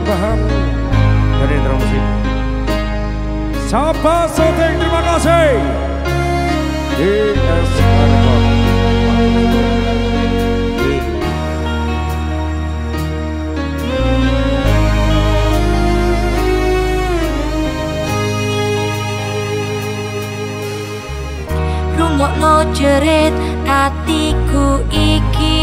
persembahan dari Musik. Sapa Soteng terima kasih. DS Record. Rungokno jerit atiku iki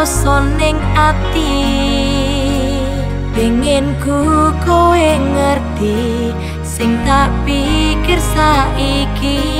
rasa ning ati. Pengen ku kowe ngerti Sing tak pikir saiki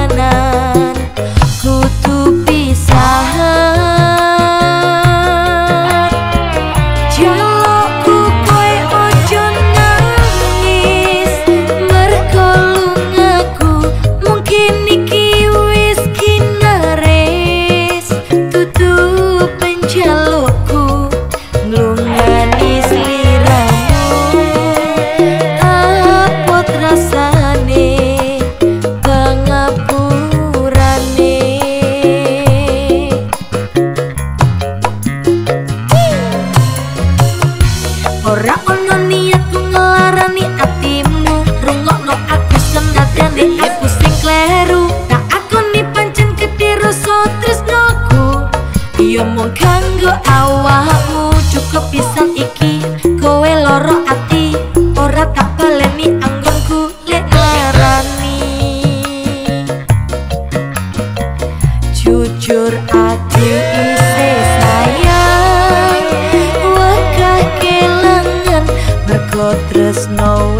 awakmu Cukup pisan iki? Kowe loro ati Ora tak baleni anggonku lek larani. Jujur aku isih sayang Wegah kelangan Mergo tresno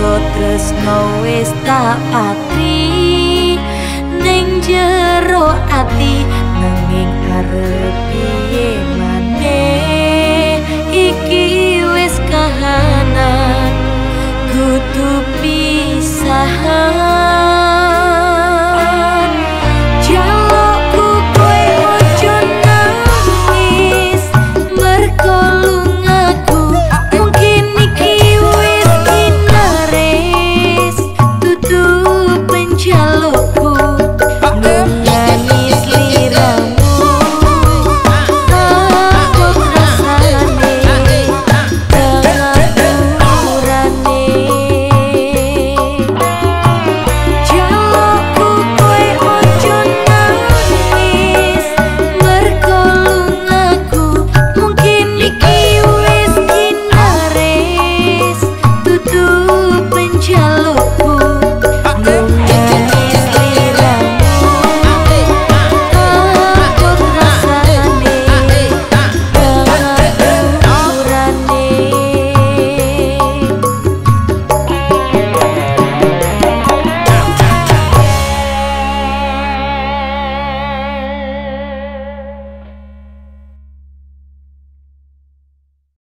kotres nowes tak pati Neng jero ati.